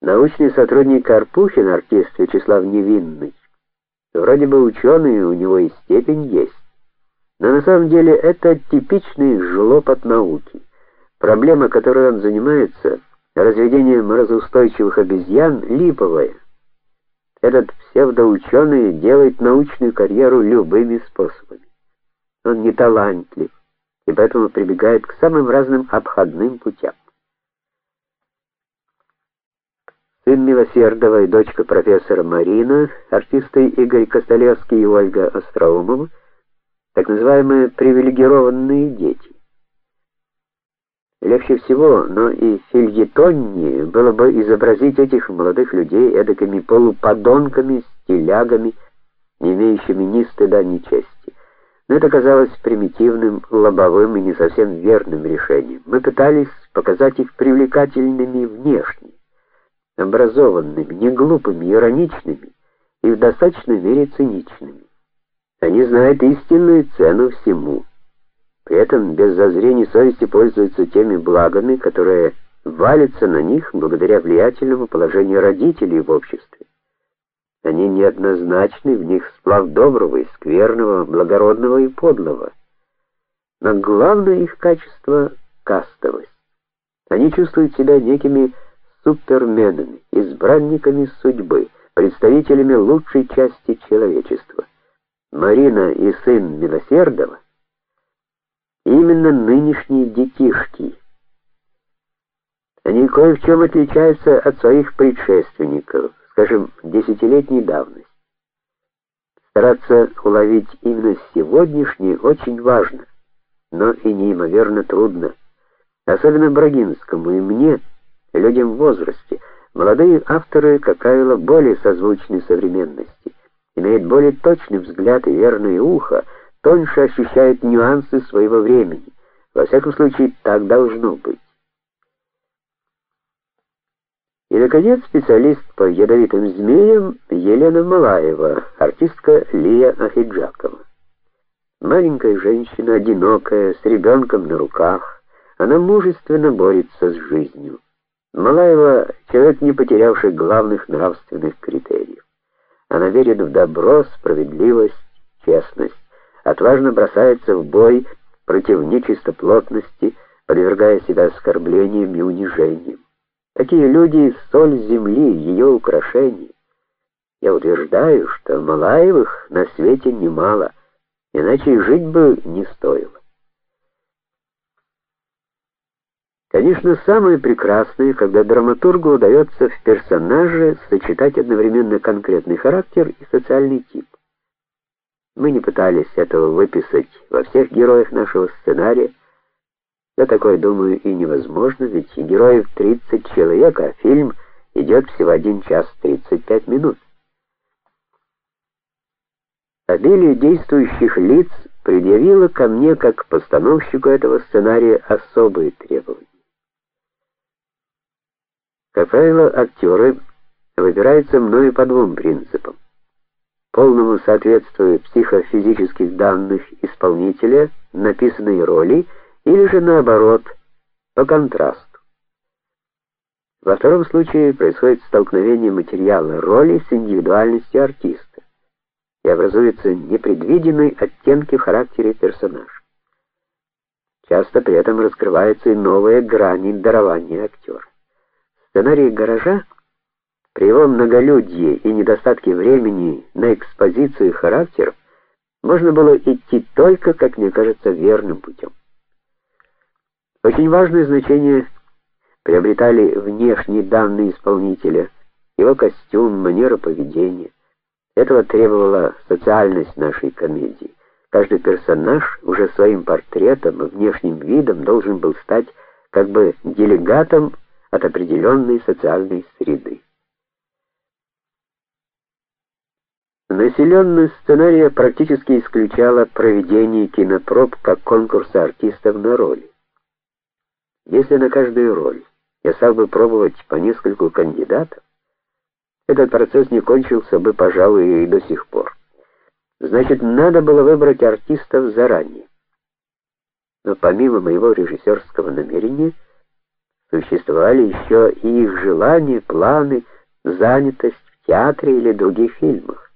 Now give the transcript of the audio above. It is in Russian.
Научный сотрудник Карпухин, артист Вячеслав Невинный, вроде бы ученый, у него и степень есть. Но на самом деле это типичный жлоб от науки. Проблема, которой он занимается, разведение морозоустойчивых обезьян, липовая. Этот псевдоученый делает научную карьеру любыми способами. Он не талантлив и поэтому прибегает к самым разным обходным путям. Сын Милосердова и дочка профессора Марина, артисты Игорь Костолевский и Ольга Остроумова, так называемые привилегированные дети. Легче всего, но и фильетоннее было бы изобразить этих молодых людей эдакими полуподонками, стилягами, не имеющими ни стыда, ни чести. Но это казалось примитивным, лобовым и не совсем верным решением. Мы пытались показать их привлекательными внешне, образованными, не глупыми, ироничными и в достаточной мере циничными. Они знают истинную цену всему. При этом без зазрения совести пользуются теми благами, которые валятся на них благодаря влиятельному положению родителей в обществе. Они неоднозначны, в них сплав доброго и скверного, благородного и подлого. Но главное их качество кастовость. Они чувствуют себя некими суперменами, избранниками судьбы, представителями лучшей части человечества. Марина и сын Милосердова именно нынешние детишки. Они кое в чем отличаются от своих предшественников, скажем, десятилетней давности. Стараться уловить именно сегодняшнее очень важно, но и неимоверно трудно. Особенно Брагинскому и мне, людям в возрасте. Молодые авторы, как правило, более созвучны современности, имеют более точный взгляд и верное ухо, тоньше ощущают нюансы своего времени. Во всяком случае, так должно быть. И наконец, специалист по ядовитым змеям Елена Малаева, артистка Лия Ахиджакова. Маленькая женщина, одинокая, с ребенком на руках, она мужественно борется с жизнью. Малаева человек, не потерявший главных нравственных критериев. Она верит в добро, справедливость, честность, отважно бросается в бой против нечистоплотности, подвергая себя оскорблениям и унижениям. Такие люди соль земли, ее украшение. Я утверждаю, что Малаевых на свете немало, иначе и жить бы не стоило. Конечно, самое прекрасное, когда драматургу удается в персонаже сочетать одновременно конкретный характер и социальный тип. Мы не пытались этого выписать во всех героях нашего сценария. Да такое, думаю, и невозможно, ведь героев 30 человек, а фильм идет всего 1 час 35 минут. Обилие действующих лиц предъявило ко мне как постановщику этого сценария особые требования. Как правило, актеры выбираются мною по двум принципам: полному соответствию психофизических данных исполнителя написанной роли или же наоборот, по контрасту. Во втором случае происходит столкновение материала роли с индивидуальностью артиста, и образуются непредвиденные оттенки в характере персонажа. Часто при этом раскрываются и новые грани дарования актера. Сценарий гаража при его многолюдье и недостатке времени на экспозицию характеров можно было идти только, как мне кажется, верным путем. Очень важное значение приобретали внешние данные исполнителя, его костюм, манера поведения. Этого требовала социальность нашей комедии. Каждый персонаж уже своим портретом и внешним видом должен был стать как бы делегатом от определенной социальной среды. Населенность сценария практически исключала проведение кинопроб как конкурса артистов на роли. Если на каждую роль я стал бы пробовать по нескольку кандидатов, этот процесс не кончился бы, пожалуй, и до сих пор. Значит, надо было выбрать артистов заранее. Но помимо моего режиссерского намерения, существовали еще и их желания, планы, занятость в театре или других фильмах.